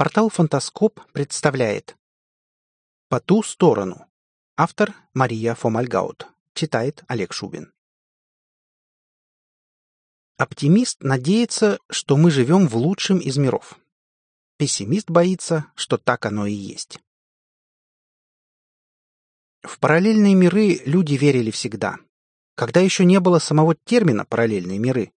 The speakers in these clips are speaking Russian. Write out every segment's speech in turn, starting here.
Портал «Фантаскоп» представляет «По ту сторону». Автор Мария Фомальгаут. Читает Олег Шубин. Оптимист надеется, что мы живем в лучшем из миров. Пессимист боится, что так оно и есть. В параллельные миры люди верили всегда. Когда еще не было самого термина «параллельные миры»,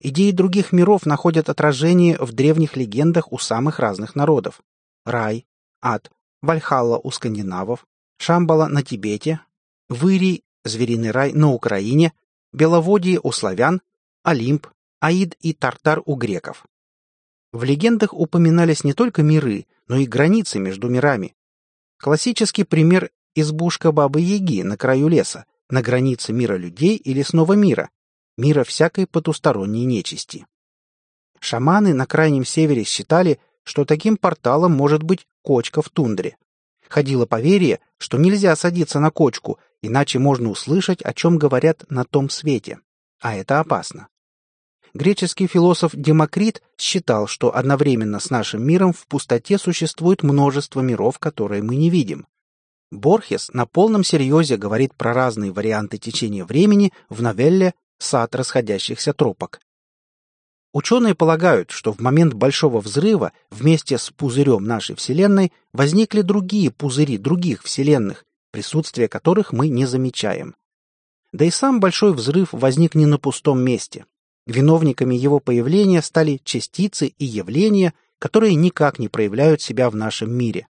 идеи других миров находят отражение в древних легендах у самых разных народов. Рай, ад, Вальхалла у скандинавов, Шамбала на Тибете, Вырий, звериный рай на Украине, Беловодье у славян, Олимп, Аид и Тартар у греков. В легендах упоминались не только миры, но и границы между мирами. Классический пример – избушка Бабы-Яги на краю леса, на границе мира людей и лесного мира, мира всякой потусторонней нечисти. Шаманы на крайнем севере считали, что таким порталом может быть кочка в тундре. Ходило поверье, что нельзя садиться на кочку, иначе можно услышать, о чем говорят на том свете. А это опасно. Греческий философ Демокрит считал, что одновременно с нашим миром в пустоте существует множество миров, которые мы не видим. Борхес на полном серьезе говорит про разные варианты течения времени в новелле «Сад расходящихся тропок». Ученые полагают, что в момент Большого взрыва вместе с пузырем нашей Вселенной возникли другие пузыри других Вселенных, присутствие которых мы не замечаем. Да и сам Большой взрыв возник не на пустом месте. Виновниками его появления стали частицы и явления, которые никак не проявляют себя в нашем мире.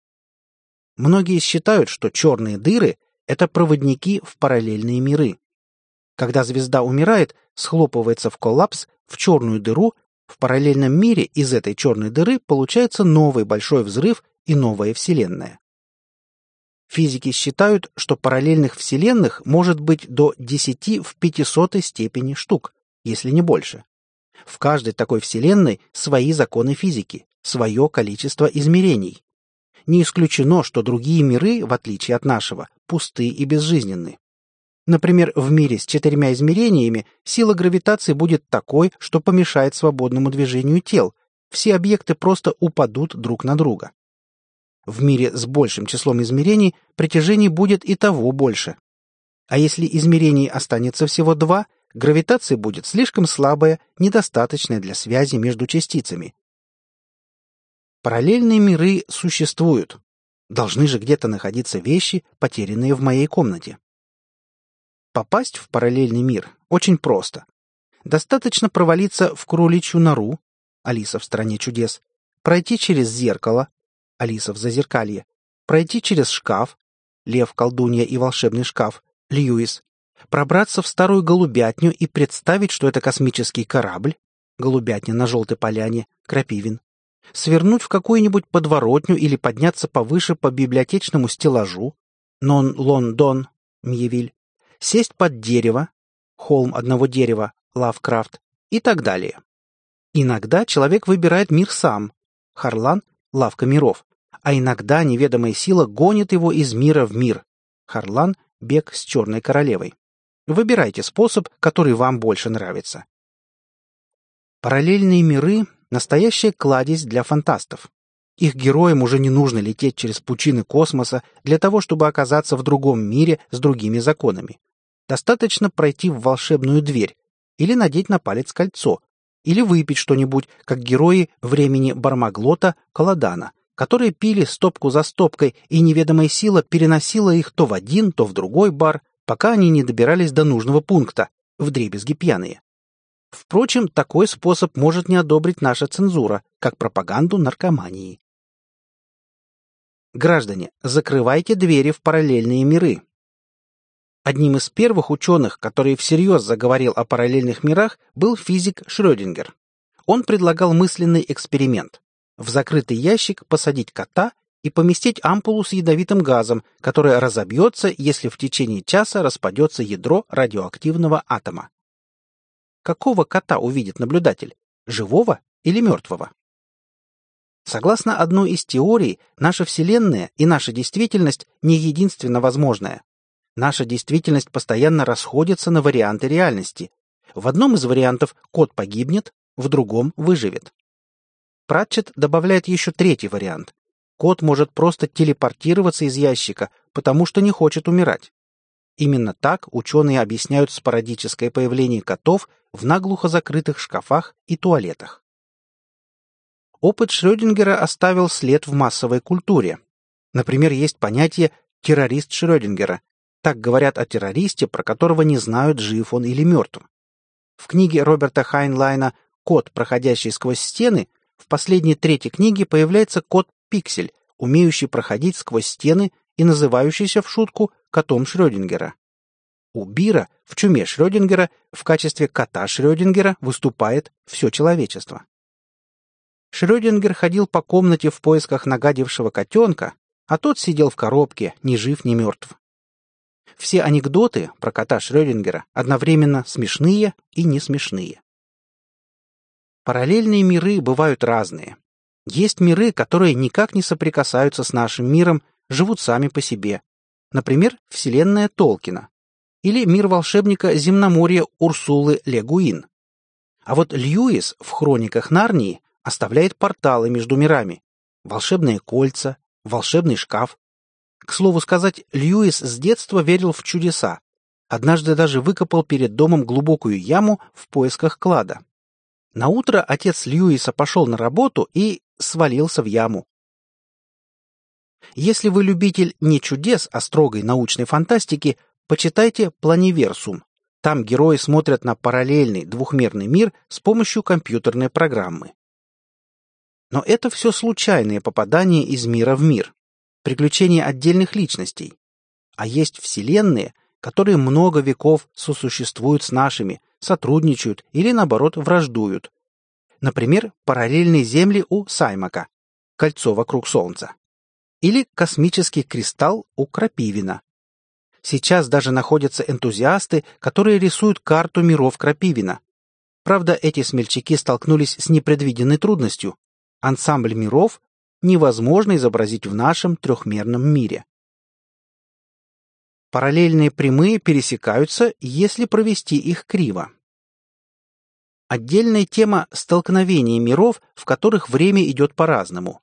Многие считают, что черные дыры — это проводники в параллельные миры. Когда звезда умирает, схлопывается в коллапс, в черную дыру, в параллельном мире из этой черной дыры получается новый большой взрыв и новая Вселенная. Физики считают, что параллельных вселенных может быть до 10 в 500 степени штук, если не больше. В каждой такой вселенной свои законы физики, свое количество измерений. Не исключено, что другие миры, в отличие от нашего, пусты и безжизненны. Например, в мире с четырьмя измерениями сила гравитации будет такой, что помешает свободному движению тел. Все объекты просто упадут друг на друга. В мире с большим числом измерений притяжений будет и того больше. А если измерений останется всего два, гравитация будет слишком слабая, недостаточная для связи между частицами, Параллельные миры существуют. Должны же где-то находиться вещи, потерянные в моей комнате. Попасть в параллельный мир очень просто. Достаточно провалиться в кроличью нору, Алиса в стране чудес, пройти через зеркало, Алиса в зазеркалье, пройти через шкаф, Лев, колдунья и волшебный шкаф, Льюис, пробраться в старую голубятню и представить, что это космический корабль, голубятня на желтой поляне, Крапивин, свернуть в какую-нибудь подворотню или подняться повыше по библиотечному стеллажу, Нон-Лондон, Мьевиль, сесть под дерево, холм одного дерева, Лавкрафт и так далее. Иногда человек выбирает мир сам, Харлан — лавка миров, а иногда неведомая сила гонит его из мира в мир, Харлан — бег с черной королевой. Выбирайте способ, который вам больше нравится. Параллельные миры Настоящая кладезь для фантастов. Их героям уже не нужно лететь через пучины космоса для того, чтобы оказаться в другом мире с другими законами. Достаточно пройти в волшебную дверь или надеть на палец кольцо, или выпить что-нибудь, как герои времени Бармаглота Каладана, которые пили стопку за стопкой, и неведомая сила переносила их то в один, то в другой бар, пока они не добирались до нужного пункта, вдребезги пьяные. Впрочем, такой способ может не одобрить наша цензура, как пропаганду наркомании. Граждане, закрывайте двери в параллельные миры. Одним из первых ученых, который всерьез заговорил о параллельных мирах, был физик Шрёдингер. Он предлагал мысленный эксперимент. В закрытый ящик посадить кота и поместить ампулу с ядовитым газом, которая разобьется, если в течение часа распадется ядро радиоактивного атома. Какого кота увидит наблюдатель? Живого или мертвого? Согласно одной из теорий, наша Вселенная и наша действительность не единственно возможная. Наша действительность постоянно расходится на варианты реальности. В одном из вариантов кот погибнет, в другом выживет. Пратчет добавляет еще третий вариант. Кот может просто телепортироваться из ящика, потому что не хочет умирать. Именно так ученые объясняют спорадическое появление котов в наглухо закрытых шкафах и туалетах. Опыт Шрёдингера оставил след в массовой культуре. Например, есть понятие «террорист Шрёдингера». Так говорят о террористе, про которого не знают, жив он или мертв. В книге Роберта Хайнлайна «Кот, проходящий сквозь стены» в последней трети книги появляется кот Пиксель, умеющий проходить сквозь стены и называющийся в шутку котом Шрёдингера. У Бира в чуме Шрёдингера в качестве кота Шрёдингера выступает все человечество. Шрёдингер ходил по комнате в поисках нагадившего котенка, а тот сидел в коробке, ни жив, ни мертв. Все анекдоты про кота Шрёдингера одновременно смешные и не смешные. Параллельные миры бывают разные. Есть миры, которые никак не соприкасаются с нашим миром, живут сами по себе. Например, вселенная Толкина. Или мир волшебника земноморья Урсулы Легуин. А вот Льюис в хрониках Нарнии оставляет порталы между мирами. Волшебные кольца, волшебный шкаф. К слову сказать, Льюис с детства верил в чудеса. Однажды даже выкопал перед домом глубокую яму в поисках клада. На утро отец Льюиса пошел на работу и свалился в яму. Если вы любитель не чудес, а строгой научной фантастики, почитайте «Планиверсум». Там герои смотрят на параллельный двухмерный мир с помощью компьютерной программы. Но это все случайные попадания из мира в мир, приключения отдельных личностей. А есть вселенные, которые много веков сосуществуют с нашими, сотрудничают или, наоборот, враждуют. Например, параллельные земли у Саймака, кольцо вокруг Солнца. Или космический кристалл у Крапивина. Сейчас даже находятся энтузиасты, которые рисуют карту миров Крапивина. Правда, эти смельчаки столкнулись с непредвиденной трудностью. Ансамбль миров невозможно изобразить в нашем трехмерном мире. Параллельные прямые пересекаются, если провести их криво. Отдельная тема – столкновения миров, в которых время идет по-разному.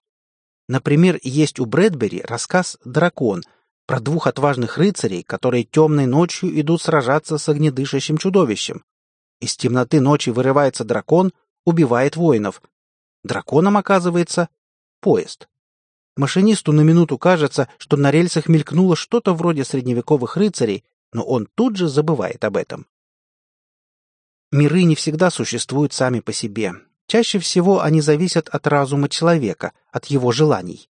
Например, есть у Брэдбери рассказ «Дракон» про двух отважных рыцарей, которые темной ночью идут сражаться с огнедышащим чудовищем. Из темноты ночи вырывается дракон, убивает воинов. Драконом оказывается поезд. Машинисту на минуту кажется, что на рельсах мелькнуло что-то вроде средневековых рыцарей, но он тут же забывает об этом. Миры не всегда существуют сами по себе. Чаще всего они зависят от разума человека, от его желаний.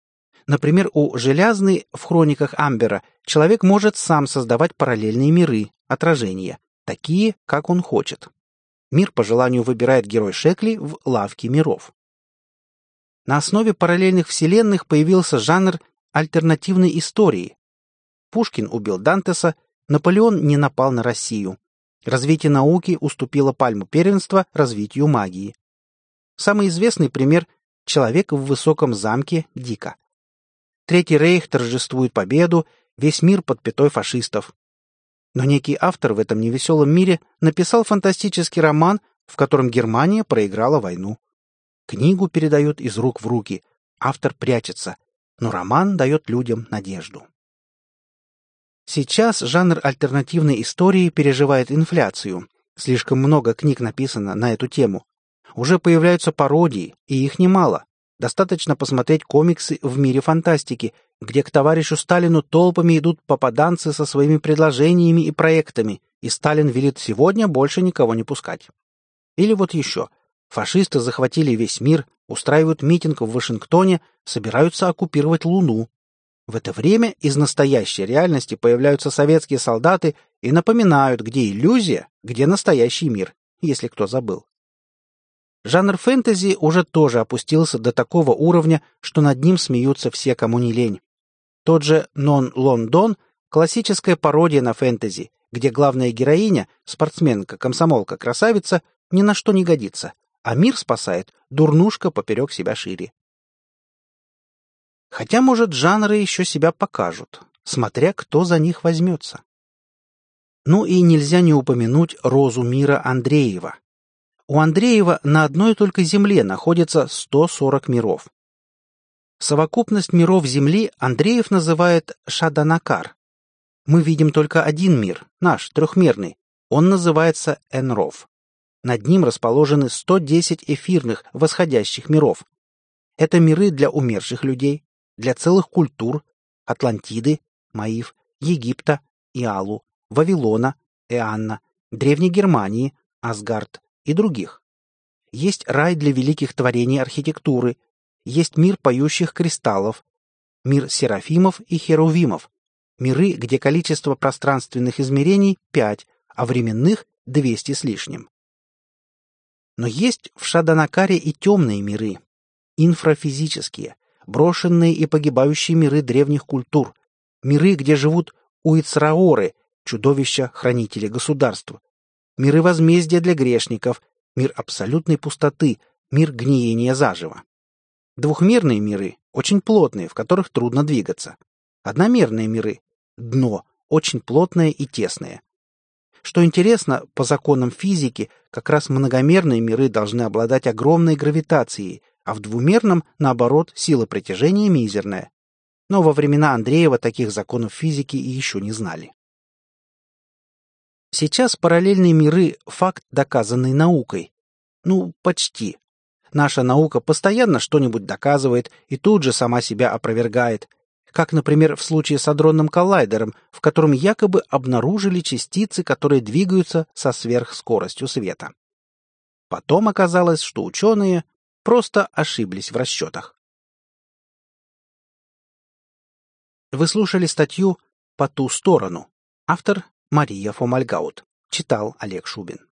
Например, у Желязной в хрониках Амбера человек может сам создавать параллельные миры, отражения, такие, как он хочет. Мир по желанию выбирает герой Шекли в лавке миров. На основе параллельных вселенных появился жанр альтернативной истории. Пушкин убил Дантеса, Наполеон не напал на Россию. Развитие науки уступило пальму первенства развитию магии. Самый известный пример — человек в высоком замке Дика. Третий рейх торжествует победу, весь мир под пятой фашистов. Но некий автор в этом невеселом мире написал фантастический роман, в котором Германия проиграла войну. Книгу передают из рук в руки, автор прячется, но роман дает людям надежду. Сейчас жанр альтернативной истории переживает инфляцию. Слишком много книг написано на эту тему. Уже появляются пародии, и их немало. Достаточно посмотреть комиксы в мире фантастики, где к товарищу Сталину толпами идут попаданцы со своими предложениями и проектами, и Сталин велит сегодня больше никого не пускать. Или вот еще – Фашисты захватили весь мир, устраивают митинг в Вашингтоне, собираются оккупировать Луну. В это время из настоящей реальности появляются советские солдаты и напоминают, где иллюзия, где настоящий мир, если кто забыл. Жанр фэнтези уже тоже опустился до такого уровня, что над ним смеются все, кому не лень. Тот же «Нон Лондон» — классическая пародия на фэнтези, где главная героиня, спортсменка, комсомолка, красавица, ни на что не годится, а мир спасает дурнушка поперек себя шире. Хотя, может, жанры еще себя покажут, смотря кто за них возьмется. Ну и нельзя не упомянуть Розу Мира Андреева. У Андреева на одной только Земле находится 140 миров. Совокупность миров Земли Андреев называет Шаданакар. Мы видим только один мир, наш, трехмерный. Он называется Энров. Над ним расположены 110 эфирных, восходящих миров. Это миры для умерших людей, для целых культур, Атлантиды, Маив, Египта, Иалу, Вавилона, Эанна, Древней Германии, Асгард и других. Есть рай для великих творений архитектуры – есть мир поющих кристаллов, мир серафимов и херувимов, миры, где количество пространственных измерений — пять, а временных — двести с лишним. Но есть в Шаданакаре и темные миры, инфрафизические, брошенные и погибающие миры древних культур, миры, где живут уицраоры, чудовища-хранители государств, миры возмездия для грешников, мир абсолютной пустоты, мир гниения заживо. Двухмерные миры очень плотные, в которых трудно двигаться. Одномерные миры — дно, очень плотное и тесное. Что интересно, по законам физики, как раз многомерные миры должны обладать огромной гравитацией, а в двумерном, наоборот, сила притяжения мизерная. Но во времена Андреева таких законов физики еще не знали. Сейчас параллельные миры — факт, доказанный наукой. Ну, почти. Наша наука постоянно что-нибудь доказывает и тут же сама себя опровергает, как, например, в случае с адронным коллайдером, в котором якобы обнаружили частицы, которые двигаются со сверхскоростью света. Потом оказалось, что ученые просто ошиблись в расчетах. Вы слушали статью «По ту сторону». Автор Мария Фомальгаут. Читал Олег Шубин.